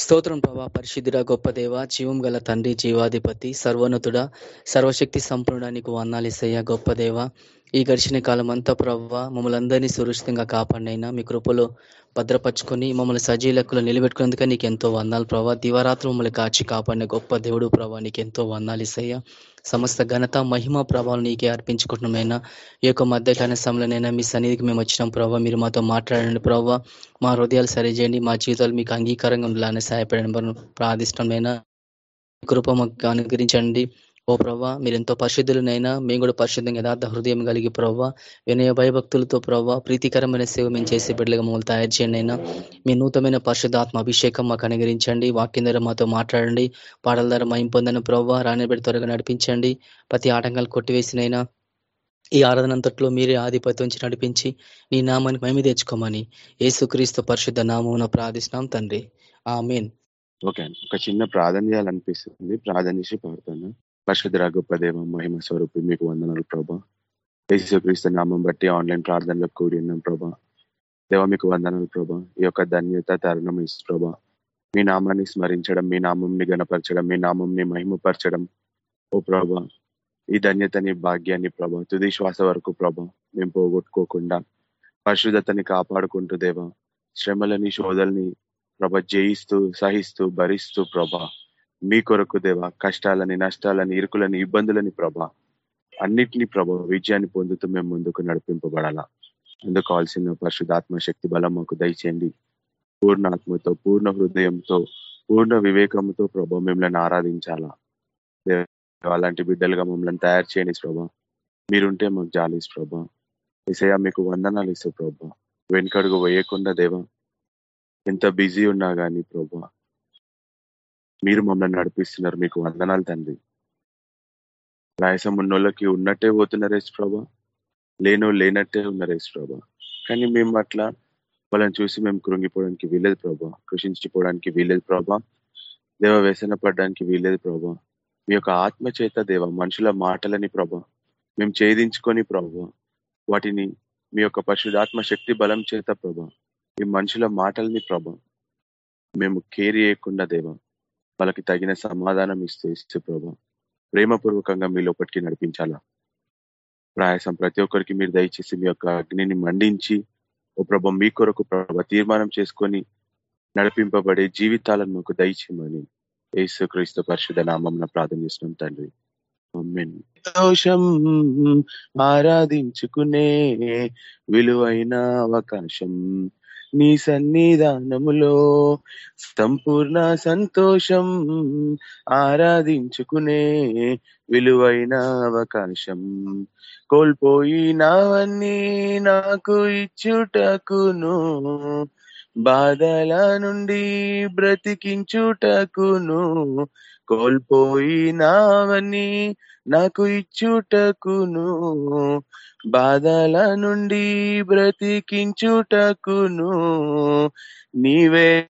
స్తోత్రం ప్రభా పరిశుద్ధుడ గొప్ప దేవ జీవం గల తండ్రి జీవాధిపతి సర్వోన్నతుడ సర్వశక్తి సంపూర్ణానికి వందాలిసయ్య గొప్ప దేవ. ఈ గడిచిన కాలం అంతా ప్రవ్వ మమ్మల్ని అందరినీ సురక్షితంగా కాపాడినైనా మీ కృపలో భద్రపరుచుకొని మమ్మల్ని సజీలకులు నిలబెట్టుకునేందుకు నీకు ఎంతో వందాలు ప్రభావ దివారాత్రి మమ్మల్ని కాచి కాపాడిన గొప్ప దేవుడు ప్రభా నీకు ఎంతో వందాలు ఇసయ్య. సమస్త ఘనత మహిమ ప్రభావం నీకే అర్పించుకుంటున్నామైనా. ఈ యొక్క మధ్యకాల సమయంలోనైనా మీ సన్నిధికి మేము వచ్చినాం ప్రభావ మీరు మాతో మాట్లాడండి ప్రభావ మా హృదయాలు సరిచేయండి మా జీవితాలు మీకు అంగీకారంగా ఉండాలని సహాయపడని ప్రార్థిష్టమైన కృప మాకు అనుగ్రహించండి. ఓ ప్రవ్వా మీరు ఎంతో పరిశుద్ధులనైనా మేము కూడా పరిశుద్ధంగా యథార్థ హృదయం కలిగి ప్రవ్వా. వినయ భయభక్తులతో ప్రవ్వా ప్రీతికరమైన సేవ మేము చేసే బిడ్డలుగా మమ్మల్ని తయారు చేయండి అయినా. మీ నూతనమైన పరిశుద్ధాత్మ అభిషేకం మాకు అనుగరించండి వాక్యం ద్వారా మాతో మాట్లాడండి. పాటల ద్వారా మా ఇంపొందని ప్రవ్వా. రానిబెడి త్వరగా నడిపించండి. ప్రతి ఆటంకాలు కొట్టివేసినైనా ఈ ఆరాధనంతట్లో మీరే ఆధిపత్యం నుంచి నడిపించి నీ నామానికి మేమే తెచ్చుకోమని ఏసుక్రీస్తు పరిశుద్ధ నామం ప్రార్థిస్తున్నాం తండ్రి. ఆ మెయిన్ ఓకే ఒక చిన్న ప్రార్థన చేయాలనిపిస్తుంది. ప్రార్థన చేసి పాడుతాను పరిశుద్ధ గొప్పదేవ మహిమ స్వరూపి మీకు వందనాలు ప్రభా. యేసుక్రీస్తు నామం బట్టి ఆన్లైన్ ప్రార్థనలో కూడి ఉన్నాం ప్రభా. దేవ మీకు వందనాలు ప్రభా. ఈ యొక్క ధన్యత తరుణం ఇసు ప్రభా. మీ నామాన్ని స్మరించడం మీ నామంని గణపరచడం మీ నామంని మహిమపరచడం. ఓ ప్రభా ఈ ధన్యతని భాగ్యాన్ని ప్రభా తుది శ్వాస వరకు ప్రభా మేము పోగొట్టుకోకుండా పరిశుద్ధతని కాపాడుకుంటూ దేవ శ్రమలని శోధల్ని ప్రభ జయిస్తూ సహిస్తూ భరిస్తూ ప్రభా మీ కొరకు దేవ కష్టాలని నష్టాలని ఇరుకులని ఇబ్బందులని ప్రభ అన్నిటినీ ప్రభ విజయాన్ని పొందుతూ మేము ముందుకు నడిపింపబడాలా. అందుకు కావాల్సిన పరిశుధాత్మ శక్తి బలం మాకు దయచేయండి. పూర్ణాత్మతో పూర్ణ హృదయంతో పూర్ణ వివేకంతో ప్రభ మిమ్మల్ని ఆరాధించాలా. అలాంటి బిడ్డలుగా మమ్మల్ని తయారు చేయండి ప్రభా. మీరుంటే మాకు జాలీస్ ప్రభా. ఇసయా మీకు వందనాలు ఇస్తూ ప్రభా. వెనుకడుగు వేయకుండా దేవా ఎంత బిజీ ఉన్నా కానీ ప్రభా మీరు మమ్మల్ని నడిపిస్తున్నారు మీకు వందనాలు తండ్రి. రాయసం ఉన్నోళ్ళకి ఉన్నట్టే పోతున్నారేస్ ప్రభా. లేనో లేనట్టే ఉన్నారేస్ ప్రభా. కానీ మేము అట్లా వాళ్ళని చూసి మేము కృంగిపోవడానికి వీలేదు ప్రభా. కృషించిపోవడానికి వీలేదు ప్రభా. దేవ వ్యసన పడడానికి వీలేదు ప్రభా. మీ యొక్క ఆత్మ చేత దేవ మనుషుల మాటలని ప్రభా మేము ఛేదించుకొని ప్రభా వాటిని మీ యొక్క పరిశుధాత్మ శక్తి బలం చేత ప్రభా ఈ మనుషుల మాటల్ని ప్రభా మేము కేర్ చేయకుండా దేవా వాళ్ళకి తగిన సమాధానం ఇస్తూ ఇస్తే ప్రభా. ప్రేమపూర్వకంగా మీ లోపలికి నడిపించాలా? ప్రయాసం ప్రతి ఒక్కరికి మీరు దయచేసి మీ యొక్క అగ్నిని మండించి ఓ ప్రభ మీ కొరకు ప్రభ తీర్మానం చేసుకొని నడిపింపబడే జీవితాలను మాకు దయచేయమని యేసు క్రీస్తు పరిశుధ నామం ప్రార్థన చేస్తున్నాం తండ్రి. సంతోషం ఆరాధించుకునే విలువైన అవకాశం నీ సన్నిధానములో సంపూర్ణ సంతోషం ఆరాధించుకునే విలువైన అవకాశం. కోల్పోయినవన్నీ నాకు ఇచ్చుటకును బాధల నుండి బ్రతికించుటకును కోల్పోయినావని నాకు ఇచ్చుటకును. బాధల నుండి బ్రతికించుటకును. నీవే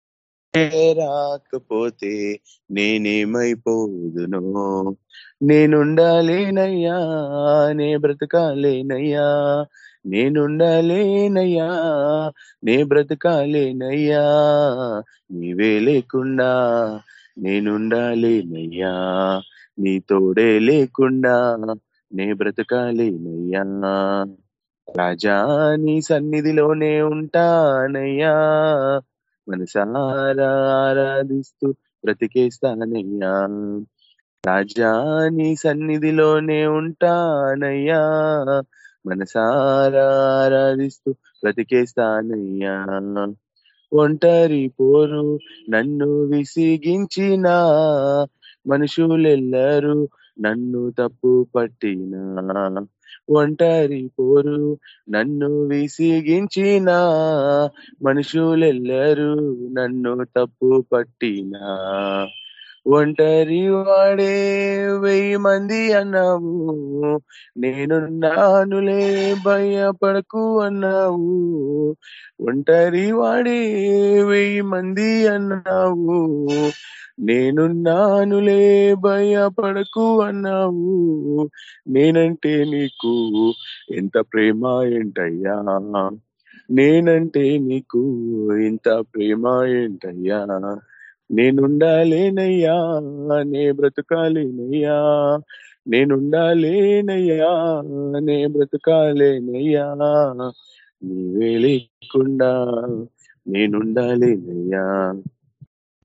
రాకపోతే నేనేమైపోదును. నేనుండాలేనయ్యా నే బ్రతకాలేనయ్యా. నేనుండాలేనయ్యా నే బ్రతకాలేనయ్యా. నీవే లేకుండా నేనుండాలేనయ్యా నీ తోడే లేకుండా నే బ్రతకాలేనయ్యా. రాజా నీ సన్నిధిలోనే ఉంటానయ్యా. మనసారా ఆరాధిస్తూ బ్రతికేస్తానయ్యా. రాజా నీ సన్నిధిలోనే ఉంటానయ్యా. మనసారా ఆరాధిస్తూ బ్రతికేస్తానయ్యా. ఒంటరి పోరు నన్ను విసిగించిన మనుషులెల్లరూ నన్ను తప్పు పట్టిన. ఒంటరి పోరు నన్ను విసిగించిన మనుషులెల్లరూ నన్ను తప్పు పట్టినా. ఒంటరి వాడే వెయ్యి మంది అన్నావు. నేను నానులే భయపడకు అన్నావు. ఒంటరి వాడే వెయ్యి మంది అన్నావు. నేనున్నానులే భయపడకు అన్నావు. నేనంటే నీకు ఎంత ప్రేమ ఏంటయ్యా? నేనంటే నీకు ఇంత ప్రేమ ఏంటయ్యా? నేనుండాలేనయ్యా నే బ్రతకాలేనయ్యా. నేనుండాలేనయ్యా నే బ్రతకాలేనయ్యా. నీవే లేకుండా నేనుండాలేనయ్యా.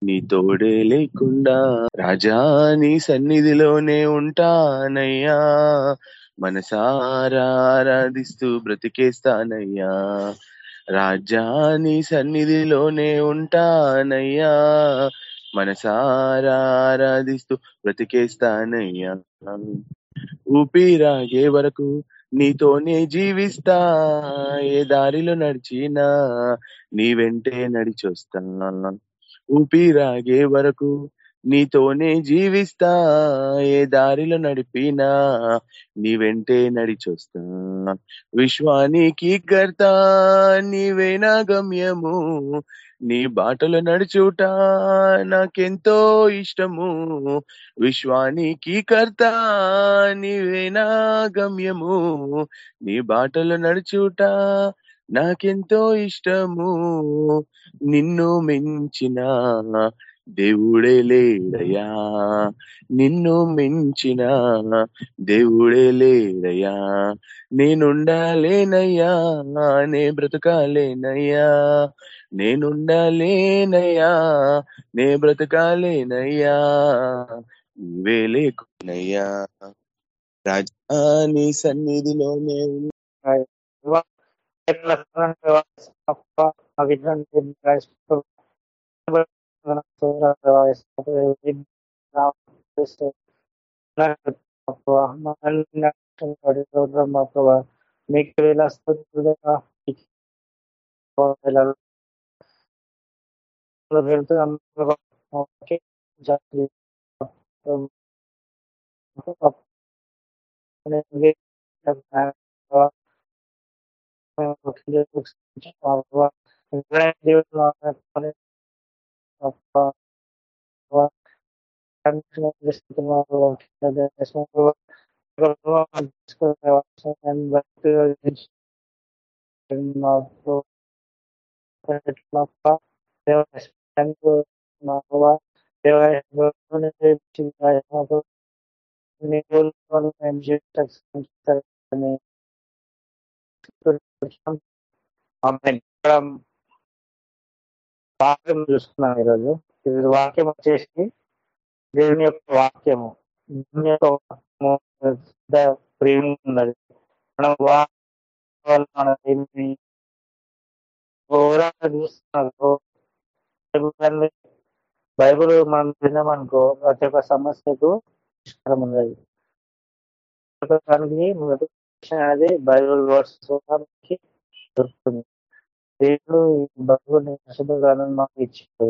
నీ తోడే లేకుండా రాజా నీ సన్నిధిలోనే ఉంటానయ్యా. మనసారా ఆరాధిస్తూ బ్రతికేస్తానయ్యా. రాజా సన్నిధిలోనే ఉంటానయ్యా. మనసారా ఆరాధిస్తూ బ్రతికేస్తానయ్యా. ఊపిరాగే వరకు నీతోనే జీవిస్తా? ఏ దారిలో నడిచినా నీ వెంటే నడిచొస్తా. ఊపిరాగే వరకు నీతోనే జీవిస్తా ఏ దారిలో నడిపినా నీ వెంటే నడిచొస్తా. విశ్వానికి కర్త నీవే నా గమ్యము. నీ బాటలో నడుచుట నాకెంతో ఇష్టము. విశ్వానికి కర్త నీవే నా గమ్యము. నీ బాటలో నడుచుట నాకెంతో ఇష్టము. నిన్ను మించిన దేవుడే లేడయా నిన్ను మించిన దేవుడే లేడయా నేనుండాలేనయ్యా నే బ్రతకాలేనయ్యా. నేనుండాలేనయ్యా నే బ్రతకాలేనయ్యా. నీవే లేకునయ్యా రాజా నీ సన్నిధిలోనే బ్రహ్మ ప్రభా మీకు వేళ స్థుతులుగా దేవుడు Apa work and this tomorrow the small work and back to also there was and Marwa there was one to I have enable one MJ tax and Amen. వాక్యం చూస్తున్నాం ఈరోజు. ఇది వాక్యం వచ్చేసి దేవుని యొక్క వాక్యము. దేవుని యొక్క వాక్యము ప్రేమ ఉన్నది. మనం వాక్యం మన దేవుని ఓవరాల్ చూస్తున్నారు బైబిల్ మనం తిన్నామనుకో ప్రతి ఒక్క సమస్యకు పరిష్కారం ఉన్నది. దానికి మొదటి అనేది బైబిల్ వర్డ్స్ దొరుకుతుంది. దేవుడు ఈ బైబిల్ పరిశుద్ధ మాకు ఇచ్చాడు.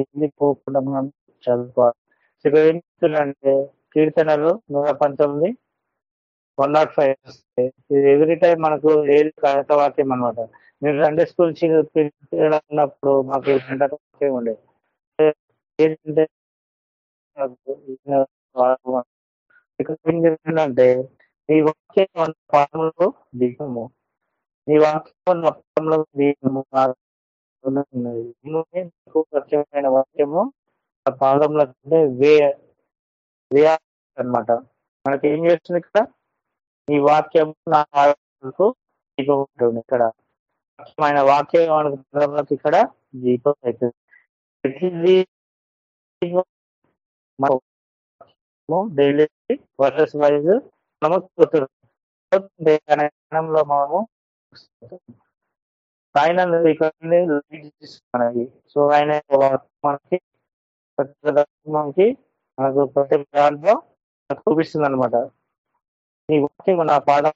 ఇల్లు పోకుండా మనం చదువుకోవాలి. ఇక్కడ ఏం చెప్తుందంటే కీర్తనలు నూట పంతొమ్మిది వన్ నాట్ ఫైవ్. వస్తాయి ఇది ఎవ్రీ టైం మనకు ఏది వాక్యం అనమాట నేను సండే స్కూల్ ఉన్నప్పుడు మాకు వాక్యం ఉండేది. ఏంటంటే ఇక్కడ ఏం చెప్తుందంటే ఈ వాక్యం మన పాదములకు దీపము. నీ వాక్యం మొత్తంలో పాదములకు ప్రత్యేకమైన వాక్యము? ఆ పాదంలో అంటే వే వే అనమాట మనకి ఏం చేస్తుంది ఇక్కడ? ఈ వాక్యం నాకు దీపం ఉంటుంది ఇక్కడ. ముఖ్యమైన వాక్యం మనకు ఇక్కడ దీపం అవుతుంది. డైలీ వర్సెస్ వైజ్ మనము మనము ఆయన మనకి సో ఆయన మనకి మనకి మనకు ప్రతి దాంట్లో చూపిస్తుంది అనమాట నీ వాక్యం నా పాదం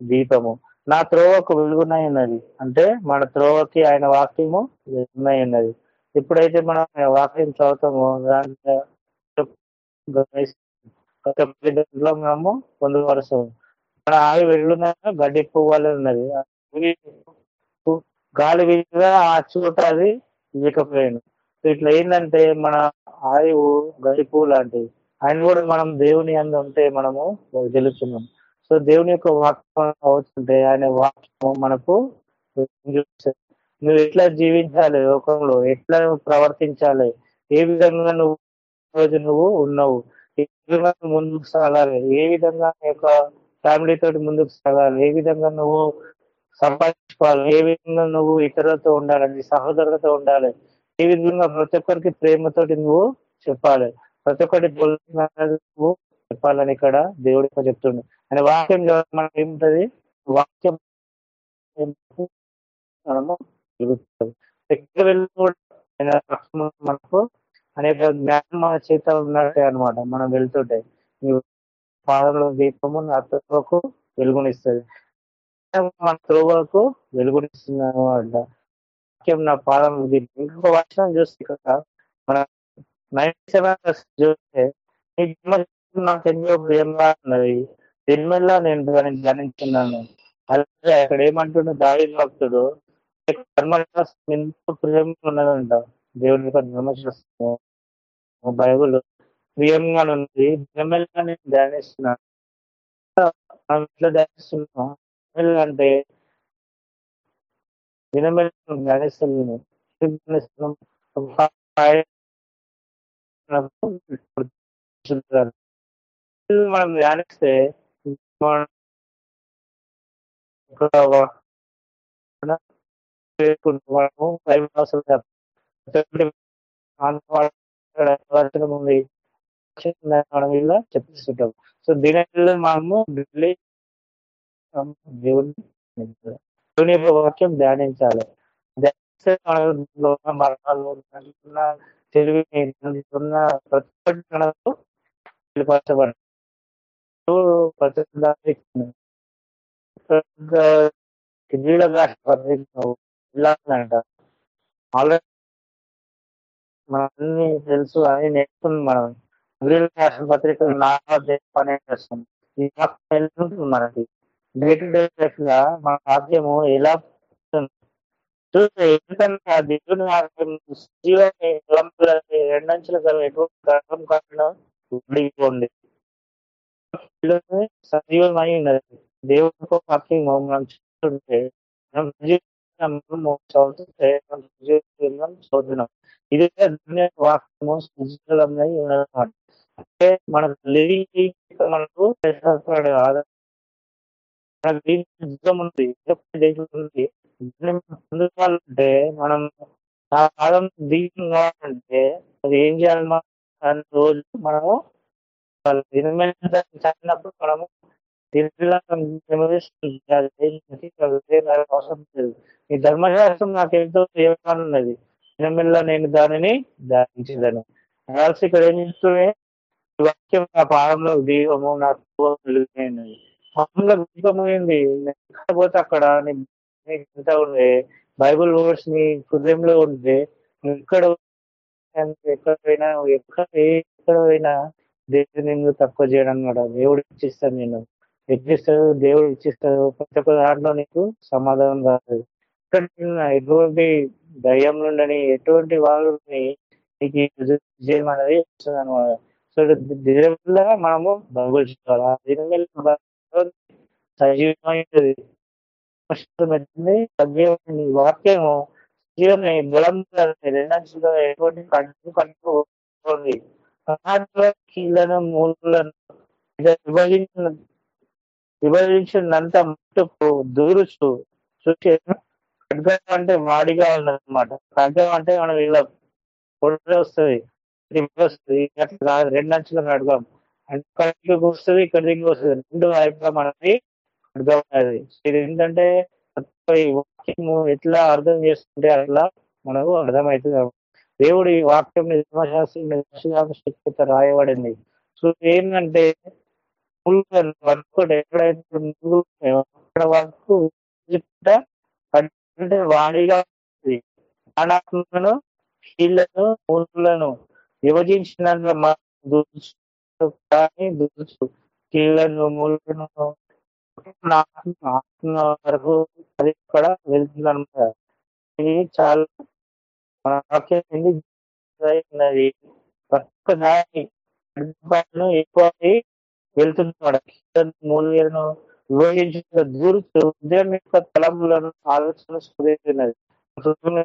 దీపము. నా త్రోవకు వెలుగునై ఉన్నది అంటే మన త్రోవకి ఆయన వాక్యము వెలుగునై ఉన్నది ఎప్పుడైతే మనం వాక్యం చదువుతామో దాంట్లో మనము మన ఆవి వెలుగున గడ్డి పువ్వాలి ఉన్నది. గాలి మీద ఆ చోట అది లేకపోయాను ఇట్లా ఏంటంటే మన ఆయువు గడిపు లాంటివి ఆయన కూడా మనం దేవుని అందు ఉంటే మనము గెలుచున్నాం సో దేవుని యొక్క వాక్యం అవుతుంటే ఆయన వాక్యం మనకు నువ్వు ఎట్లా జీవించాలి లోకంలో? ఎట్లా నువ్వు ప్రవర్తించాలి? ఏ విధంగా నువ్వు రోజు నువ్వు ఉన్నావు? ఏ విధంగా ముందుకు సాగాలి? ఏ విధంగా నీ యొక్క ఫ్యామిలీ తోటి ముందుకు సాగాలి? ఏ విధంగా నువ్వు సంపాదించుకోవాలి. ఏ విధంగా నువ్వు ఇతరులతో ఉండాలని సహోదరులతో ఉండాలి. ఏ విధంగా ప్రతి ఒక్కరికి ప్రేమతోటి నువ్వు చెప్పాలి. ప్రతి ఒక్కటి నువ్వు చెప్పాలని ఇక్కడ దేవుడు చెప్తుండు. అని వాక్యం మనం మనకి ఏముంటది? వాక్యం మనము ఎదుగుతాం. వెళ్ళి మనకు అనేక జ్ఞానం మన చేత ఉన్నట్టే అన్నమాట. మనం వెళ్తుంటే. పాదంలో దీపము నా త్రోవకు వెలుగునిస్తుంది. మన త్రోవలకు వెలుగునిస్తుంది అంట. వాక్యం నా పాదం ఇంకొక వచనం చూస్తే ఇక్కడ మన నైన్టీ సెవెన్ చూస్తే నీ జన్మ నాకు ఎంతో ప్రియంగా ఉన్నది. జన్మల్లా నేను దాన్ని ధ్యానించున్నాను అలాగే అక్కడ ఏమంటుండే దావి భక్తుడు ఎంతో ప్రియంగా ఉన్నదంట. దేవుని యొక్క ధర్మశాస్త్రం బైబుల్ ప్రియంగా ఉంది దినమెల్లా నేను ధ్యానిస్తున్నాను. మనం ధ్యానిస్తున్నాం అంటే దినమెల్లా మనం ధ్యానిస్తే మనము బైబిల్ అవసరం ఉంది మనం ఇలా చెప్పిస్తుంటాం సో దీని మనము ఢిల్లీ దేవుని దేవుని యొక్క వాక్యం ధ్యానించాలి. ధ్యానిస్తే మరణాలు ఉన్న ఉన్న ప్రతి ఆల్రెడీ అన్ని తెలుసు అని నేర్చుకుంది మనం. గిరిల రాష్ట్ర పత్రిక నాలుగు పని చేస్తుంది మనకి? డే టు డే లైఫ్గా మన రాజ్యము ఎలా చూస్తే దేవుని రెండంచుల గల ఎటువంటి గర్భం కాకుండా ఉండిపోండి. సజీవమై ఉన్నది. దేవుడితో వాక్యం మనం చూస్తుంటే మనం చదువుతున్నాం. ఇది వాక్యము సజీవమై ఉన్నదన్నమాట అంటే మనకు లివింగ్ మనకు మనకు యుద్ధం ఉంది పొందుకోవాలంటే మనం ఆ కాలం దీపం కావాలంటే అది ఏం చేయాలి మనం? రోజు మనము చదివినప్పుడు మనము అవసరం లేదు. ఈ ధర్మశాస్త్రం నాకు ఎంతో ఉన్నది. దినమిల్లా నేను దానిని ధ్యానించదను రాసి ఇక్కడ ఏం చేస్తున్నాయి? వాక్యం నా పాదంలో దీపము నాకు మామూలుగా పాదంలో ఎక్కడ పోతే అక్కడ ఎంత ఉండే? బైబుల్ వర్డ్స్ నీ హృదయంలో ఉంటే ఎక్కడ ఎక్కడ పోయినా ఎక్కడ ఎక్కడ పోయినా దేవుడు నిన్ను తక్కువ చేయడం కూడా దేవుడు ఇచ్చిస్తాడు నేను ఇచ్చిస్తాడు దేవుడు ఇచ్చిస్తాడు. ప్రతి ఒక్క దాంట్లో నీకు సమాధానం కాదు ఎటువంటి దయ్యం నుండని ఎటువంటి వాళ్ళని నీకు విజయం అనేది వస్తుంది అనమాట సో దినవల్ల మనము బైబుల్ చదవాలి ఆ సజీవమైనది సజీవమైన వాక్యము జీవని బలం రెండంచుగా ఎటువంటి కంటు కంటుకోండి కీళ్ళను మూలను విభజించిన విభజించినంత మట్టుకు దూరుచు చూసి ఖడ్గం అంటే మాడిగా ఉన్నదన్నమాట ఖడ్గం అంటే మనం ఇలా పొడి వస్తుంది వస్తుంది అట్లా రెండు అంచుల ఖడ్గం అంటే వస్తుంది ఇక్కడ దిగి వస్తుంది రెండు వైపుగా మనకి అర్థమవుతుంది అనేది ఇది ఏంటంటే వాక్యము ఎట్లా అర్థం చేసుకుంటే అట్లా మనకు అర్థమవుతుంది. దేవుడి వాక్యం ధర్మశాస్త్రం రాయబడింది. సో ఏంటంటే వర్క్ ఎక్కడైతే వరకు అంటే వాడిగా ప్రాణాత్మను కీళ్ళను మూలను విభజించిన కానీ కీళ్ళను మూలను ఆత్మ వరకు అది కూడా వెళ్తుంది అనమాట ఇది చాలా మన ఉన్నది ఒక్క ఎక్కువ వెళ్తున్నాడు మూలను విభజించిన దూరుతూ ఉదయం యొక్క తలములను ఆలోచన స్ఫురిస్తున్నది సూర్యుని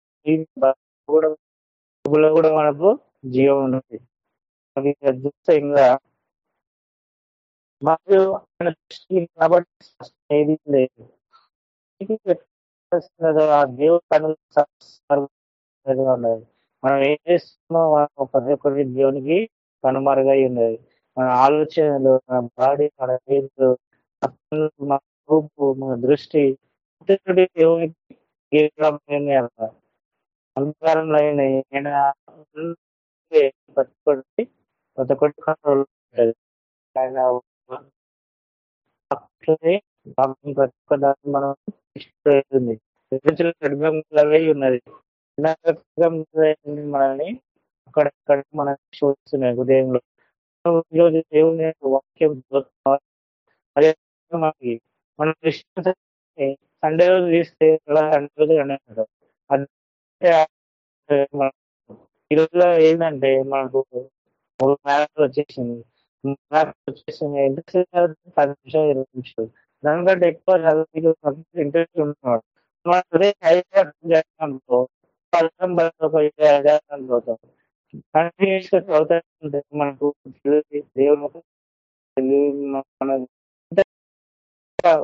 కూడా కూడా మనకు జీవం ఉన్నది అది చూస్తే ఇంకా మరియు ఆయన కాబట్టి ఏది లేదు. ఆ దేవుడు పనులు ఉన్నది. మనం ఏం చేస్తున్నామో ప్రతి ఒక్కరి దేవునికి కనుమరుగై ఉన్నది. మన ఆలోచనలు మన బాడీ మన పేరు మన రూపు మన దృష్టి ప్రతి దేవునికి అలంకారంలో అయిన ఆయన ప్రతి ఒక్కటి కంట్రోల్ ఆయన అట్లనే ప్రతి ఒక్క దాన్ని మనం ఇష్టపడుతుంది ఖడ్గంలవే ఉన్నది. మనల్ని అక్కడక్కడ మనం చూస్తున్నాయి ఉదయంలో ఈరోజు దేవుని వాక్యం అదే మనకి మనం సండే రోజు తీస్తే అలా సండే రోజు అంటే ఈ రోజులో ఏంటంటే మనకు మూడు మ్యాథ్స్ వచ్చేసింది. వచ్చేసింది పది నిమిషాలు ఇరవై నిమిషాలు. దానికంటే ఎక్కువ చదువు ఇంట్రెస్ట్ ఉంటున్నాడు మనం అదే హైదరాబాద్ పదం ఒక ఐదు కంటిన్యూస్గా మనకు దేవుడు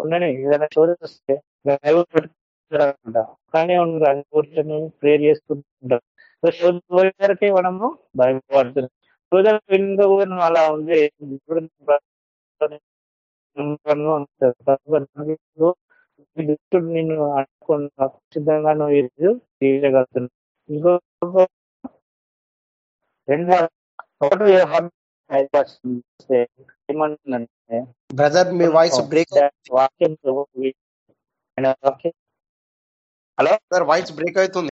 ఉండని ఏదైనా చోటు వస్తే కానీ ఉండదు కూర్చొని ప్రేర్ చేసుకుంటుంటాం సో మనము భయపడుతున్నాం. అలా ఉంది ఇప్పుడు దుష్టుడు నిన్ను అనుకున్న నువ్వు ఈరోజు తీయగలుగుతున్నావు. ఇంకో రెండు ఒకటి ఏమంటుందంటే బ్రదర్ మీ వాయిస్ బ్రేక్ వాక్యం హలో? సార్ వాయిస్ బ్రేక్ అవుతుంది.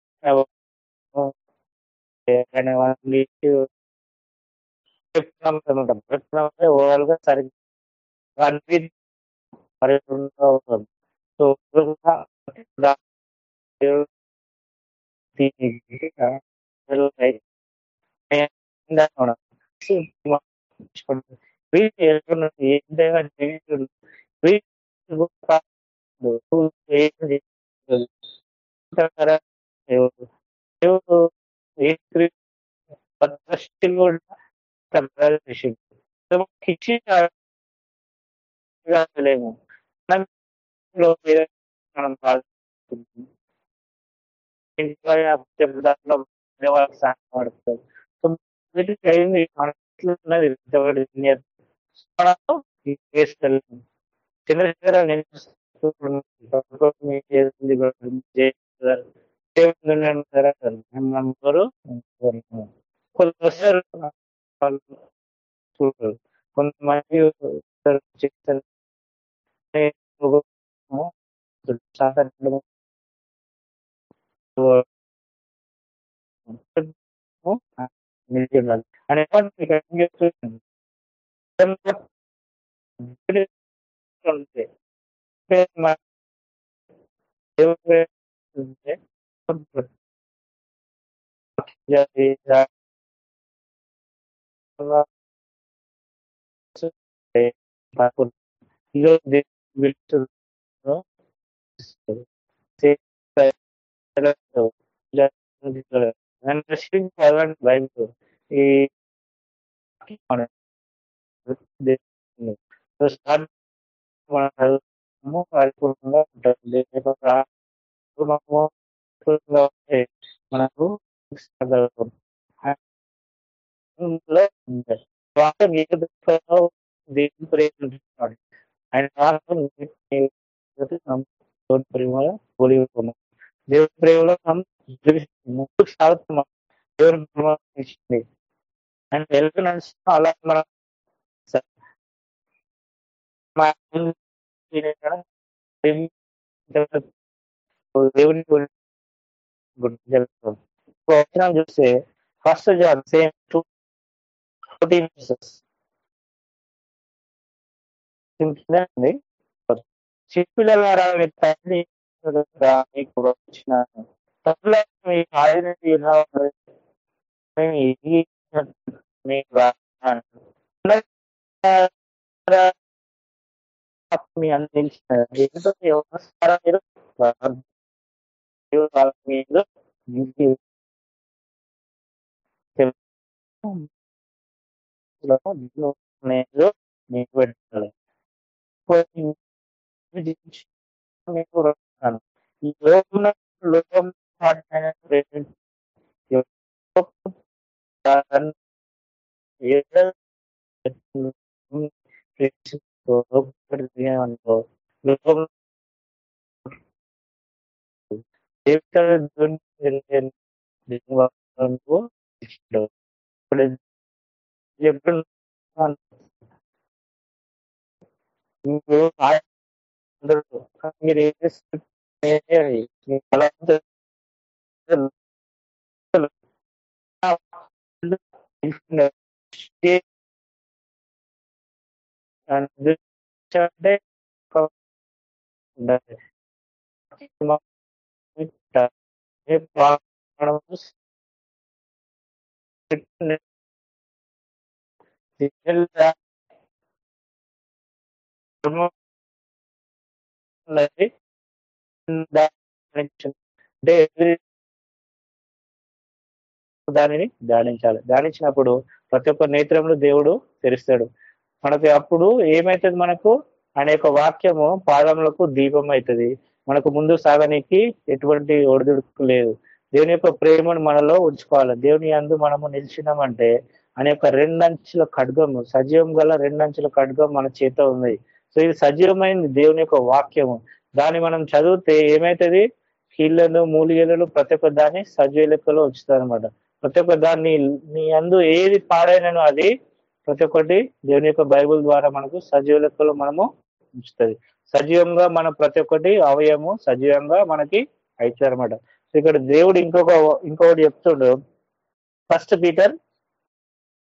ఓవరాల్గా సరిగ్గా ఏంటంటే ఉంటారా దేవుడు ఏ కూడా సంప్రదించింది ఇచ్చి మనం చంద్రశేఖర నేను నమ్మరు కొంత చూడరు కొంతమంది అని అర్థం చేస్తుంది ఉంటే మన దేవుడు ఉంటే జాతి జా- పాపం. ఈరోజు దేవుడు పిలుస్తున్నాడు. నన్ను రక్షించి చదవండి బైబిల్ మనకు చదవడం. దేవుని ఆయన ప్రేమలో పోలి ఉన్నాం దేవుడి ప్రేమలో మనం ముందుకు సాగుతున్నాం దేవుని ప్రేమ ఇచ్చింది ఆయన వెళ్తూ అలా మనం దేవుని గురించి చూస్తే first John same two fourteen అండి చిప్పిల్లలారా మీరు తండ్రి మీకు వచ్చిన మీ ఐడెంటిటీ ఎలా మేము మీ నిలిచినారు పెట్టాలి మీకు ఈ లోకం లోకం వాడిన Later, Dunn began work on the show. April and మీరు and this Saturday, అంటే దానిని ధ్యానించాలి. ధ్యానించినప్పుడు ప్రతి ఒక్క నేత్రంలో దేవుడు తెరుస్తాడు. మనకి అప్పుడు ఏమైతుంది మనకు? అనే యొక్క వాక్యము పాదములకు దీపం అవుతుంది. మనకు ముందు సాగనికి ఎటువంటి ఒడిదుడుకు లేదు. దేవుని యొక్క ప్రేమను మనలో ఉంచుకోవాలి. దేవుని అందు మనము నిలిచినామంటే అనే యొక్క రెండంచుల ఖడ్గము సజీవం గల రెండంచుల ఖడ్గం మన చేత ఉంది. సో ఇది సజీవమైన దేవుని యొక్క వాక్యము. దాన్ని మనం చదివితే ఏమైతుంది? కీళ్ళను మూలిగలను ప్రతి ఒక్క దాన్ని సజీవ లెక్కలో ఉంచుతారనమాట ప్రతి ఒక్క దాన్ని నీ అందు ఏది పాడైనను అది ప్రతి ఒక్కటి దేవుని యొక్క బైబుల్ ద్వారా మనకు సజీవ లెక్కలో మనము ఉంచుతుంది సజీవంగా మన ప్రతి ఒక్కటి అవయము సజీవంగా మనకి అవుతుంది అనమాట ఇక్కడ దేవుడు ఇంకొక ఇంకొకటి చెప్తుండు. ఫస్ట్ పీటర్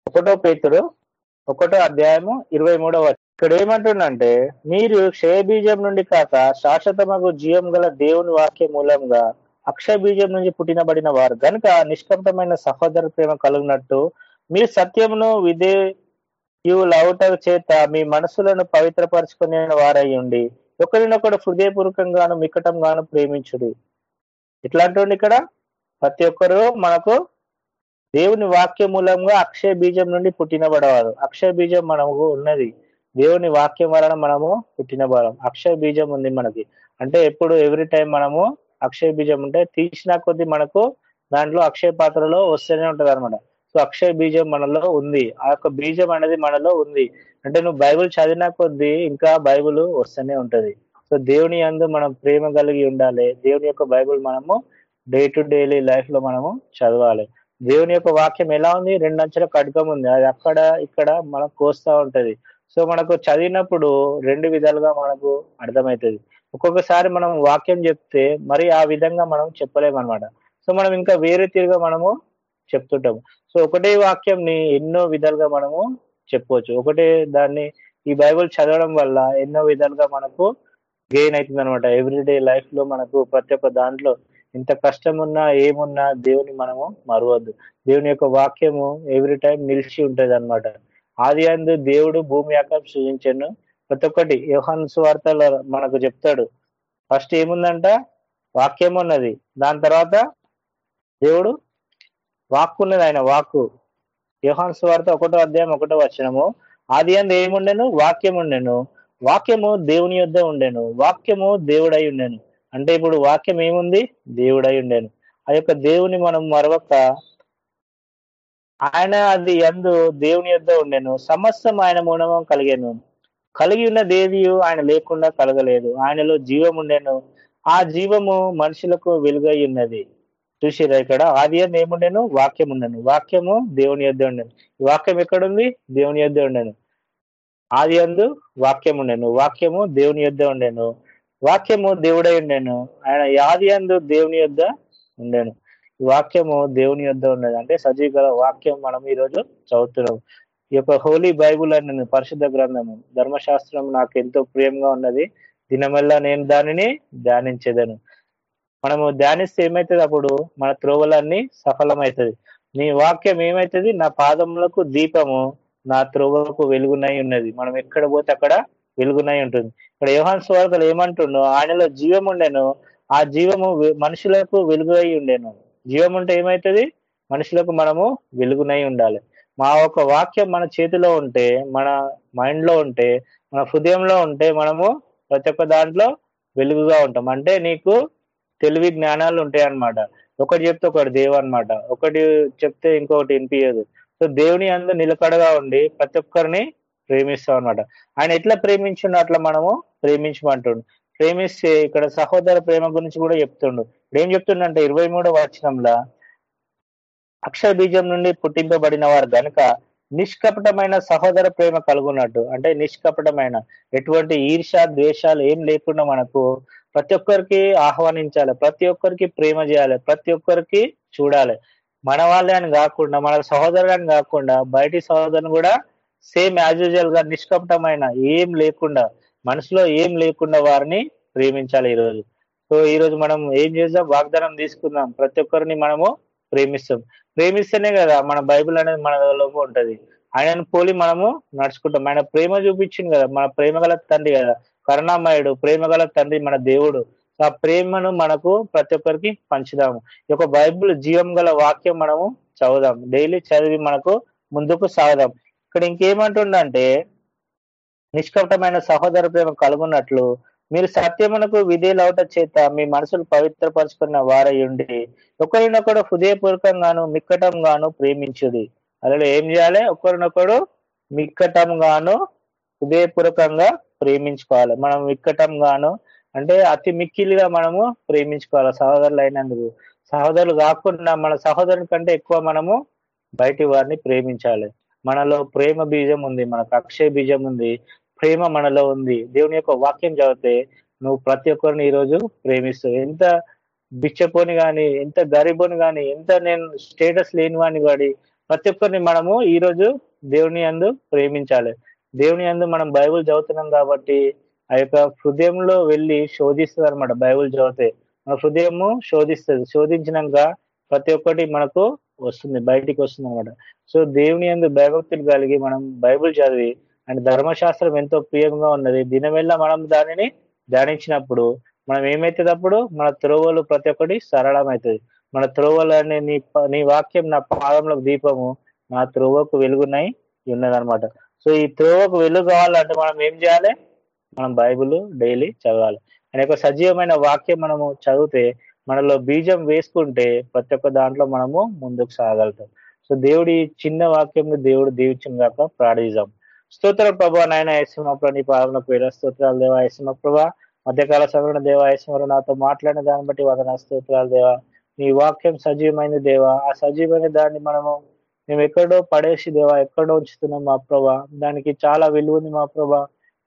ఒకటో పేతుడు ఒకటో అధ్యాయము ఇరవై మూడవ ఇక్కడ ఏమంటుండంటే మీరు క్షయబీజం నుండి కాక శాశ్వతమగు జీవం గల దేవుని వాక్య మూలంగా అక్షయ బీజం నుంచి పుట్టినబడిన వారు. కనుక నిష్కంతమైన సహోదర ప్రేమ కలుగునట్టు మీరు సత్యమును విధేయులవుట చేత మీ మనసులను పవిత్రపరచుకునే వారై ఉండి ఒకరినొకడు హృదయపూర్వకంగాను మిక్కటంగాను ప్రేమించుడి. ఇట్లాంటి ఇక్కడ ప్రతి ఒక్కరు మనకు దేవుని వాక్య మూలంగా అక్షయ బీజం నుండి పుట్టినబడవారు. అక్షయ బీజం మనకు ఉన్నది. దేవుని వాక్యం వలన మనము పుట్టినబడం అక్షయ బీజం ఉంది మనకి. అంటే ఎప్పుడు ఎవ్రీ టైం మనము అక్షయ బీజం ఉంటే తీసిన కొద్ది మనకు దాంట్లో అక్షయ పాత్రలో వస్తూనే ఉంటది అనమాట సో అక్షర బీజం మనలో ఉంది. ఆ యొక్క బీజం అనేది మనలో ఉంది. అంటే నువ్వు బైబుల్ చదివిన కొద్దీ ఇంకా బైబుల్ వస్తూనే ఉంటది. సో దేవుని అందు మనం ప్రేమ కలిగి ఉండాలి. దేవుని యొక్క బైబుల్ మనము డే టు డైలీ లైఫ్లో మనము చదవాలి. దేవుని యొక్క వాక్యం ఎలా ఉంది? రెండు అంచెల ఖడ్గం ఉంది. అది అక్కడ ఇక్కడ మనకు కోస్తా ఉంటది. సో మనకు చదివినప్పుడు రెండు విధాలుగా మనకు అర్థమవుతుంది. ఒక్కొక్కసారి మనం వాక్యం చెప్తే మరి ఆ విధంగా మనం చెప్పలేమన్నమాట. సో మనం ఇంకా వేరే తీరుగా మనము చెప్తుంటాము. సో ఒకటే వాక్యంని ఎన్నో విధాలుగా మనము చెప్పవచ్చు ఒకటే దాన్ని ఈ బైబుల్ చదవడం వల్ల ఎన్నో విధాలుగా మనకు గెయిన్ అవుతుంది అనమాట ఎవ్రీడే లైఫ్లో మనకు ప్రతి ఒక్క దాంట్లో ఎంత కష్టం ఉన్నా ఏమున్నా దేవుని మనము మరవద్దు. దేవుని యొక్క వాక్యము ఎవ్రీ టైం నిలిచి ఉంటది అనమాట ఆది అందు దేవుడు భూమి ఆకం సృజించాను. ప్రతి ఒక్కటి యోహాన్ సువార్తలో మనకు చెప్తాడు. ఫస్ట్ ఏముందంట? వాక్యం ఉన్నది. దాని తర్వాత దేవుడు వాక్కు ఉన్నది ఆయన వాక్కు. యోహాన్ సువార్త ఒకటో అధ్యాయం ఒకటో వచ్చినము ఆది అందు ఏముండెను? వాక్యం ఉండెను వాక్యము దేవుని యొద్ద ఉండెను. వాక్యము దేవుడై ఉండెను. అంటే ఇప్పుడు వాక్యం ఏముంది? దేవుడై ఉండేను. ఆ యొక్క దేవుని మనం మరొక ఆయన అది ఎందు దేవుని యొద్ద ఉండెను. సమస్తం ఆయన మూలమం కలిగాను. కలిగి ఉన్న దేవియు ఆయన లేకుండా కలగలేదు. ఆయనలో జీవం ఉండెను ఆ జీవము మనుషులకు వెలుగై ఉన్నది. చూసిరా ఇక్కడ? ఆది అందు ఏముండెను? వాక్యం ఉండను వాక్యము దేవుని యొద్ద ఉండను. ఈ వాక్యం ఎక్కడుంది? దేవుని యొద్ద ఉండను. ఆది అందు వాక్యం ఉండేను. వాక్యము దేవుని యొద్ద ఉండేను. వాక్యము దేవుడై ఉండేను. ఆయన ఆది అందు దేవుని యొద్ద ఉండేను. ఈ వాక్యము దేవుని యొద్ద ఉండేది అంటే సజీవ వాక్యం మనం ఈ రోజు చదువుతున్నాం ఈ యొక్క హోలీ బైబుల్ అని పరిశుద్ధ గ్రంథము. ధర్మశాస్త్రం నాకు ఎంతో ప్రియంగా ఉన్నది. దినమల్లా నేను దానిని ధ్యానించేదను. మనము ధ్యానిస్తే ఏమవుతుంది అప్పుడు? మన త్రోవలన్నీ సఫలమవుతుంది నీ వాక్యం ఏమవుతుంది నా పాదములకు దీపము నా త్రోవలకు వెలుగునై ఉన్నది. మనం ఎక్కడ పోతే అక్కడ వెలుగునై ఉంటుంది. ఇక్కడ యోహాన్ స్వార్థలు ఏమంటుండో ఆయనలో జీవం ఉండేను ఆ జీవము మనుషులకు వెలుగునై ఉండేను. జీవం ఉంటే ఏమవుతుంది మనుషులకు మనము వెలుగునై ఉండాలి. మా ఒక వాక్యం మన చేతిలో ఉంటే మన మైండ్లో ఉంటే మన హృదయంలో ఉంటే మనము ప్రతి ఒక్క దాంట్లో వెలుగుగా ఉంటాం. అంటే నీకు తెలివి జ్ఞానాలు ఉంటాయి అన్నమాట ఒకటి చెప్తే ఒకటి దేవు అన్నమాట. ఒకటి చెప్తే ఇంకొకటి వినిపించదు సో దేవుని అందు నిలకడగా ఉండి ప్రతి ఒక్కరిని ప్రేమిస్తాం అనమాట ఆయన ఎట్లా ప్రేమించుండో అట్లా మనము ప్రేమించమంటుండు. ప్రేమిస్తే ఇక్కడ సహోదర ప్రేమ గురించి కూడా చెప్తుండు. ఇప్పుడు ఏం చెప్తుండంటే ఇరవై మూడో వచనంలో అక్షర బీజం నుండి పుట్టింపబడిన వారు గనుక నిష్కపటమైన సహోదర ప్రేమ కలుగున్నట్టు అంటే నిష్కపటమైన ఎటువంటి ఈర్ష ద్వేషాలు ఏం లేకుండా మనకు ప్రతి ఒక్కరికి ఆహ్వానించాలి ప్రతి ఒక్కరికి ప్రేమ చేయాలి ప్రతి ఒక్కరికి చూడాలి. మన వాళ్ళే అని కాకుండా మన సహోదరులని కాకుండా బయటి సహోదరుని కూడా సేమ్ యాజ్ యూజువల్గా నిష్కపటమైన ఏం లేకుండా మనసులో ఏం లేకుండా వారిని ప్రేమించాలి ఈరోజు. సో ఈ రోజు మనం ఏం చేద్దాం? వాగ్దానం తీసుకుందాం. ప్రతి ఒక్కరిని మనము ప్రేమిస్తాం. ప్రేమిస్తేనే కదా మన బైబిల్ అనేది మన లోపు ఉంటది. ఆయనను పోలి మనము నడుచుకుంటాం. ఆయన ప్రేమ చూపించింది కదా మన ప్రేమ గల తండ్రి కదా కరుణామయుడు ప్రేమ గల తండ్రి మన దేవుడు. ఆ ప్రేమను మనకు ప్రతి ఒక్కరికి పంచుదాము. ఈ యొక్క బైబిల్ జీవం గల వాక్యం మనము చదువుదాం. డైలీ చదివి మనకు ముందుకు సాగుదాం. ఇక్కడ ఇంకేమంటుండంటే నిష్కపటమైన సహోదర ప్రేమ కలుగున్నట్లు మీరు సత్యమునకు విధేలవట చేత మీ మనసులు పవిత్రపరచుకున్న వారై ఉండి ఒకరినొకడు హృదయపూర్వకంగాను మిక్కటంగాను ప్రేమించుది అలా ఏం చేయాలి? ఒకరినొకడు మిక్కటంగాను హృదయపూర్వకంగా ప్రేమించుకోవాలి. మనం మిక్కటంగాను అంటే అతి మిక్కిలిగా మనము ప్రేమించుకోవాలి. సహోదరులు అయినందుకు సహోదరులు కాకుండా మన సహోదరుని కంటే ఎక్కువ మనము బయటి వారిని ప్రేమించాలి. మనలో ప్రేమ బీజం ఉంది మనకు అక్షయ బీజం ఉంది ప్రేమ మనలో ఉంది. దేవుని యొక్క వాక్యం చదివితే నువ్వు ప్రతి ఒక్కరిని ఈరోజు ప్రేమిస్తావు. ఎంత బిచ్చపోని కానీ ఎంత గరీబోని కానీ ఎంత నేను స్టేటస్ లేని వాడిని కానీ ప్రతి ఒక్కరిని మనము ఈ రోజు దేవుని అందు ప్రేమించాలి. దేవుని అందు మనం బైబుల్ చదువుతున్నాం కాబట్టి ఆ యొక్క హృదయంలో వెళ్ళి శోధిస్తుంది అనమాట బైబుల్ చదివితే. మన హృదయము శోధిస్తుంది. శోధించినాక ప్రతి ఒక్కటి మనకు వస్తుంది బయటికి వస్తుంది అనమాట సో దేవుని అందు భయభక్తులు కలిగి మనం బైబుల్ చదివి అండ్ ధర్మశాస్త్రం ఎంతో ప్రియంగా ఉన్నది. దినమెల్లా మనం దానిని ధ్యానించినప్పుడు మనం ఏమైతుంది అప్పుడు మన త్రోవలు ప్రతి ఒక్కటి సరళమవుతుంది. మన త్రోవలు నీ ప- నీ వాక్యం నా పాదంలో దీపము నా త్రోవకు వెలుగునై ఉన్నదన్నమాట. సో ఈ త్రోవకు వెలుగు కావాలంటే మనం ఏం చేయాలి? మనం బైబిల్ డైలీ చదవాలి. అనే ఒక సజీవమైన వాక్యం మనము చదివితే మనలో బీజం వేసుకుంటే ప్రతి ఒక్క దాంట్లో మనము ముందుకు సాగలుగుతాం. సో దేవుడి చిన్న వాక్యం దేవుడు దీవించిన కాక ప్రార్థిద్దాం. స్తోత్ర ప్రభా నాయన యశ్వ నీ పాదంలో పేరు స్తోత్రాలు దేవా యశ్వ ప్రభా. మధ్యకాల సమయంలో దేవా యశ్వరు నాతో మాట్లాడిన దాన్ని బట్టి వదన స్తోత్రాలు దేవా. నీ వాక్యం సజీవమైన దేవా. ఆ సజీవమైన దాన్ని మనము మేము ఎక్కడో పడేసి దేవా ఎక్కడో ఉంచుతున్నాం మా ప్రభా. దానికి చాలా విలువ ఉంది మా ప్రభా.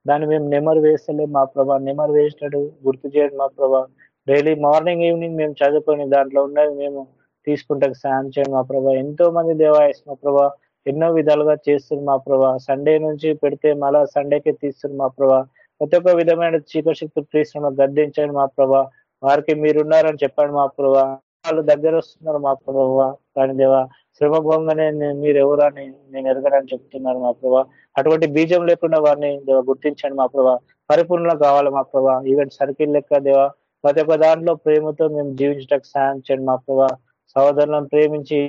దాన్ని మేము నెమరు వేస్తలేం మా ప్రభా. నెమరు వేసినట్టు గుర్తు చేయండి మా ప్రభా. డైలీ మార్నింగ్ ఈవినింగ్ మేము చదువుకొని దాంట్లో ఉన్నవి మేము తీసుకుంటే సాయం చేయండి మా ప్రభా. ఎంతో మంది దేవాయస్ మా ప్రభా ఎన్నో విధాలుగా చేస్తుంది మా ప్రభా. సండే నుంచి పెడితే మళ్ళా సండేకే తీస్తుంది మా ప్రభా. ప్రతి ఒక్క విధమైన చీకటి శక్తులు క్రీస్తున్న గద్దించండి మా ప్రభా. వారికి మీరున్నారని చెప్పండి మా ప్రభా. వాళ్ళు దగ్గర వస్తున్నారు మా ప్రభావ. కానీ దేవా శ్రమ మీరు ఎవరని నేను ఎరగడానికి చెప్తున్నారు మా ప్రభా అటువంటి బీజం లేకుండా వారిని దేవ గుర్తించండి మా ప్రభా పరిపూర్ణ కావాలి మా ప్రభా ఈవెంట్ సర్కిల్ లెక్క దేవా ప్రతి ఒక్క దాంట్లో ప్రేమతో మేము జీవించడానికి సాయం చేయండి మా ప్రభా సహోదరులను ప్రేమించి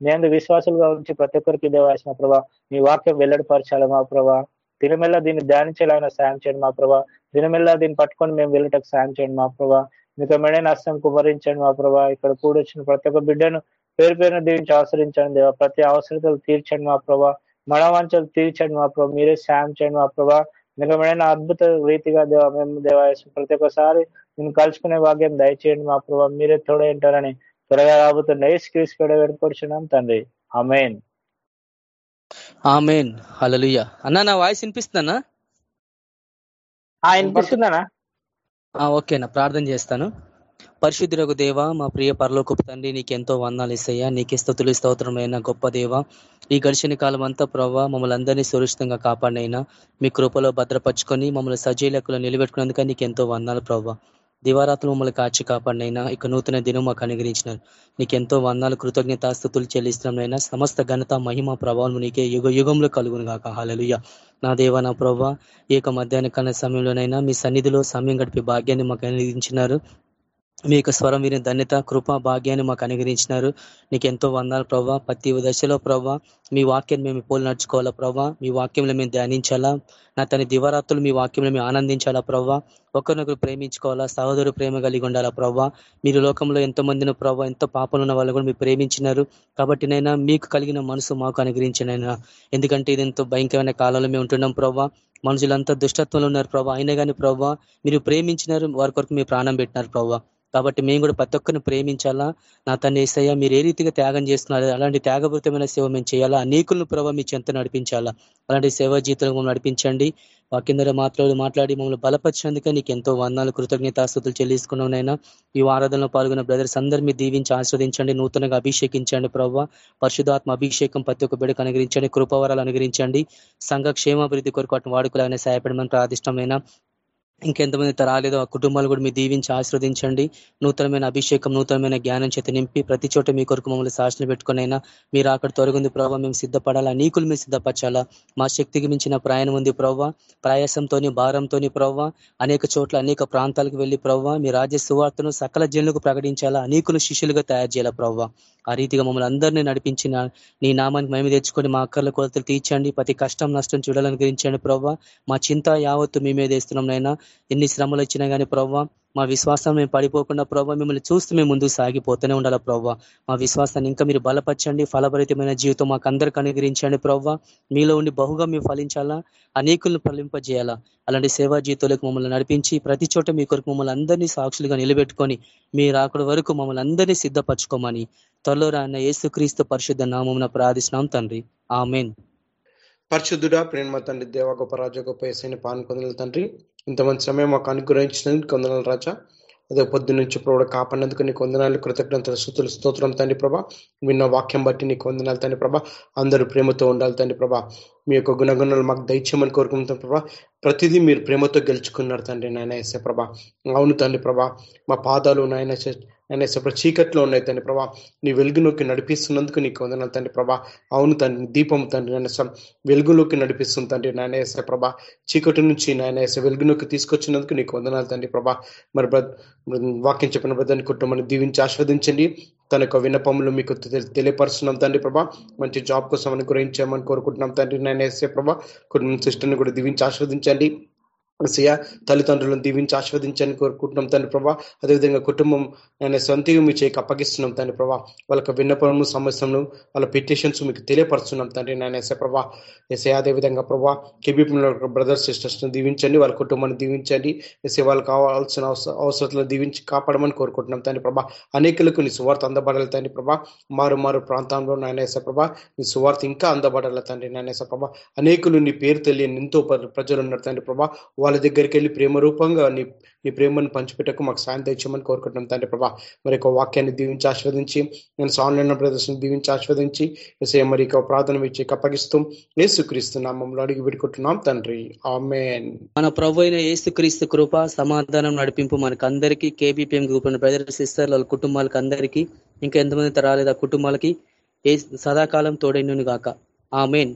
నేను విశ్వాసులుగా ఉంచి ప్రతి ఒక్కరికి దేవాసి మా ప్రభా నీ వాక్యం వెల్లడిపరచాలి మా ప్రభా దినమెల్ల దీన్ని ధ్యానించేలాగా సాయం చేయండి మా ప్రభా దినమెల్లా దీన్ని పట్టుకొని మేము వెళ్ళటకు సాయం చేయండి మా ప్రభా మీకు మెడైన నష్టం కుమరించండి మా ప్రభా. ఇక్కడ కూడొచ్చిన ప్రతి ఒక్క బిడ్డను పేరు పేరున దీవించి అవసరించండి దేవా. ప్రతి అవసరతలు తీర్చండి మా ప్రభా. మన వంచలు తీర్చండి మా ప్రభా. మీరే సాయం చేయండి మా ప్రభా. మీకు మెడైన అద్భుత రీతిగా దేవా మేము దేవా ప్రతి ఒక్కసారి నేను కలుసుకునే భాగ్యం దయచేయండి మా ప్రభా. మీరే తోడేంటారని త్వరగా రాబోతున్న ఏసు క్రీస్తు కూడా వేడుకొచ్చున్నాం తండ్రి. అమేన్ ఆమెన్. హలలుయ అన్నా నా వాయిస్ వినిపిస్తుందన్నా ఆ వినిపిస్తుందనా ఓకేనా ప్రార్థన చేస్తాను. పరిశుద్ధులకు దేవ మా ప్రియ పరలోకపు తండ్రి నీకెంతో వందాలు ఇస్తాయా నీకే స్థుతులు స్తోత్రమైన గొప్ప దేవ. ఈ గడిచిన కాలం అంతా ప్రభావ మమ్మల్ని అందరినీ సురక్షితంగా కాపాడినైనా. మీ కృపలో భద్రపరుచుకొని మమ్మల్ని సజీలకులు నిలబెట్టుకున్నందుక నీకు ఎంతో వందాలు ప్రవ్వా. దివారాత్రులు మమ్మల్ని కాచి కాపాడినైనా ఇక నూతన దినం మాకు అనుగ్రహించినారు. నీకెంతో వందాలు కృతజ్ఞతాస్థుతులు చెల్లిస్తున్నాయినా సమస్త ఘనత మహిమ ప్రభావం నీకే యుగ యుగంలో కలుగును గాక. హాలలుయ నా దేవ నా ప్రభా ఈ యొక్క మధ్యాహ్న కాల సమయంలోనైనా మీ సన్నిధిలో సమయం గడిపే భాగ్యాన్ని మాకు అనుగ్రహించినారు. మీ యొక్క స్వరం విని ధన్యత కృప భాగ్యాన్ని మాకు అనుగ్రహించినారు. నీకు ఎంతో వందాలు ప్రభావ ప్రతి దశలో ప్రభా మీ వాక్యాన్ని మేము పోలు నడుచుకోవాలా ప్రభావ మీ వాక్యంలో మేము ధ్యానించాలా? నా తన దివరాత్రులు మీ వాక్యంలో మేము ఆనందించాలా ప్రభా ఒకరినొకరు ప్రేమించుకోవాలా? సహోదరు ప్రేమ కలిగి ఉండాలా ప్రభా మీరు లోకంలో ఎంతో మందిన ప్రభా ఎంతో పాపలు ఉన్న వాళ్ళు కూడా మీరు ప్రేమించినారు. కాబట్టి నైనా మీకు కలిగిన మనసు మాకు అనుగ్రహించినైనా ఎందుకంటే ఇది ఎంతో భయంకరమైన కాలంలో మేము ఉంటున్నాం ప్రభా మనుషులంతా దుష్టత్వంలో ఉన్నారు ప్రభా అయినా కానీ ప్రభా మీరు ప్రేమించినారు వారి కొరకు మీరు ప్రాణం పెట్టినారు ప్రభావ కాబట్టి మేము కూడా ప్రతి ఒక్కరిని ప్రేమించాలా? నా తన ఏసయ్య మీరు ఏ రీతిగా త్యాగం చేస్తున్నారు? అలాంటి త్యాగపూరితమైన సేవ మేము చేయాలా? అనేకులను ప్రభావ మీ చెంత నడిపించాలా? అలాంటి సేవా జీవితంలో మమ్మల్ని నడిపించండి. వాకిందరూ మాట్లాడి మాట్లాడి మమ్మల్ని బలపరిచినందుకే నీకు ఎంతో వందాలు కృతజ్ఞతాస్తుతులు చెల్లిసుకున్నానైనా ఈ ఆరాధనలో పాల్గొన్న బ్రదర్స్ అందరు మీరు దీవించి ఆస్వాదించండి నూతనంగా అభిషేకించండి ప్రభావ పరిశుధాత్మ అభిషేకం ప్రతి ఒక్క బిడకు అనుగ్రహించండి కృపవరాలు అనుగ్రహించండి. సంఘ క్షేమాభివృద్ధి కొరకు అటు వాడుకలాగానే సహాయపడమని ప్రాదిష్టమైన ఇంకెంతమంది తరాలేదో ఆ కుటుంబాలు కూడా మీ దీవించి ఆశీర్వదించండి. నూతనమైన అభిషేకం నూతనమైన జ్ఞానం చేత నింపి ప్రతి చోట మీ కొరకు మమ్మల్ని శాసన పెట్టుకునైనా మీరు అక్కడ తొలగింది ప్రభావ మేము సిద్ధపడాలా నీకులు మేము సిద్ధపరచాలా? మా శక్తికి మించిన ప్రయాణం ఉంది ప్రవ్వ ప్రయాసంతోని భారంతోని ప్రవ్వ అనేక చోట్ల అనేక ప్రాంతాలకు వెళ్ళి ప్రవ్వ మీ రాజ్య సువార్తను సకల జనులకు ప్రకటించాలా? అనేకులు శిష్యులుగా తయారు చేయాలా ప్రవ్వ ఆ రీతిగా మమ్మల్ని అందరినీ నడిపించిన నీ నామానికి మేము తెచ్చుకొని మా అక్కర్ల కొలతలు తీర్చండి. ప్రతి కష్టం నష్టం చూడాలని గురించండి ప్రవ్వ మా చింత యావత్తు మీ మీద వేస్తున్నాం నైనా ఎన్ని శ్రమలు వచ్చినా కానీ ప్రవ్వ మా విశ్వాసం మేము పడిపోకుండా ప్రభావ మిమ్మల్ని చూస్తూ మేము ముందుకు సాగిపోతూనే ఉండాలా ప్రవ్వ. మా విశ్వాసాన్ని ఇంకా మీరు బలపరచండి ఫలభరితమైన జీవితం మాకు అందరికి అనుగ్రహించండి ప్రవ్వ. మీలో ఉండి బహుగా మేము ఫలించాలా? అనేకులను ఫలింపజేయాలా? అలాంటి సేవా జీవితాలకు మమ్మల్ని నడిపించి ప్రతి చోట మీ కొరకు మమ్మల్ని అందరినీ సాక్షులుగా నిలబెట్టుకొని మీరు అక్కడి వరకు మమ్మల్ని అందరినీ సిద్ధపరచుకోమని త్వరలో రాన్న యేసుక్రీస్తు పరిశుద్ధ నామం ప్రార్థిస్తున్నాం తండ్రి. ఆమెన్. పరిశుద్ధుడా ప్రేమ తండ్రి దేవ గొప్ప రాజ గొప్ప ఎస్ఐని పాను తండ్రి ఇంతమంది సమయం మాకు అనుగ్రహించినందుకు కొందనాలు రాజా. అదే పొద్దు నుంచి ప్రభు కాపాడినందుకు నీకు వందనాలు కృతజ్ఞతలు స్థుతులు స్తోత్రం తండ్రి ప్రభా. విన్న వాక్యం బట్టి నీకు వందనాలు తండ్రి ప్రభా. అందరూ ప్రేమతో ఉండాలి తండ్రి ప్రభా. మీ యొక్క గుణగుణాలు మాకు దయచేయమని కోరుకుంటాం ప్రభా. ప్రతిదీ మీరు ప్రేమతో గెలుచుకున్నారు తండ్రి నాయన ఎస్ఏ ప్రభా. అవును తండ్రి ప్రభా. మా పాదాలు నాయన ఆయన సపర చీకట్లో ఉన్నాయి తండ్రి ప్రభా. నీ వెలుగులోకి నడిపిస్తున్నందుకు నీకు వందనాలు తండ్రి ప్రభా. అవును తండ్రి దీపం తండ్రి నాయన వెలుగులోకి నడిపిస్తుంది తండ్రి నాయన వేసే ప్రభా. చీకటి నుంచి నాయన వేసే వెలుగులోకి తీసుకొచ్చినందుకు నీకు వందనాలు తండ్రి ప్రభా. మరి వాక్యం చెప్పిన బ్రదర్ని కుటుంబాన్ని దీవించి ఆస్వాదించండి. తన యొక్క వినపములు మీకు తెలియపరుస్తున్నాం తండ్రి ప్రభా. మంచి జాబ్ కోసం అనుగ్రహించామని కోరుకుంటున్నాం తండ్రి నేను వేసే ప్రభా. కుటుంబ సిస్టర్ని కూడా దీవించి ఆస్వాదించండి సియా తల్లిదండ్రులను దీవించి ఆస్వాదించని కోరుకుంటున్నాం తండ్రి ప్రభా. అదేవిధంగా కుటుంబం నేను సొంతగా మీ చేయకి అప్పగిస్తున్నాం తండ్రి ప్రభా. వాళ్ళకి విన్నపము సమస్యలను వాళ్ళ పిటిషన్స్ మీకు తెలియపరుస్తున్నాం తండ్రి నేను ఎసే ప్రభా. ఎసే అదేవిధంగా ప్రభా కేబీపీలో బ్రదర్స్ సిస్టర్స్ను దీవించండి వాళ్ళ కుటుంబాన్ని దీవించండి. ఎసే వాళ్ళకి కావాల్సిన అవసరాలను దీవించి కాపాడమని కోరుకుంటున్నాం తండ్రి ప్రభా. అనేకులకు నీ సువార్త అందబడాలి తండ్రి ప్రభా. మారు మారు ప్రాంతంలో నాయన ఎసే ప్రభా నీ సువార్త ఇంకా అందబడాలి తండ్రి నాయన ఎసే ప్రభా. అనేకులు నీ పేరు తెలియని ఎంతో ప్రజలు ఉన్నారు తండ్రి ప్రభా. వాళ్ళ దగ్గరికి వెళ్ళి ప్రేమ రూపంగా నీ నీ ప్రేమను పంచిపెట్టకు మాకు సాయం తెచ్చామని కోరుకుంటున్నాం తండ్రి ప్రభా. మరి యొక్క వాక్యాన్ని దీవించి ఆస్వాదించి నేను ఆన్లైన్ ప్రదర్శన దీవించి ఆస్వాదించి ఎసే మరి ఇక ప్రార్థన ఇచ్చి కప్పగిస్తూ ఏసుక్రీస్తు నామంలో అడిగి పెట్టుకుంటున్నాం తండ్రి. ఆమెన్. మన ప్రభు అయిన ఏసుక్రీస్తు కృప సమాధానం నడిపింపు మనకు అందరికీ కేబీపీఎం గ్రూప్ బ్రదర్ సిస్టర్ వాళ్ళ కుటుంబాలకు అందరికీ ఇంకా ఎంతమంది రాలేదు ఆ కుటుంబాలకి ఏ సదాకాలం తోడైను గాక. ఆమెన్.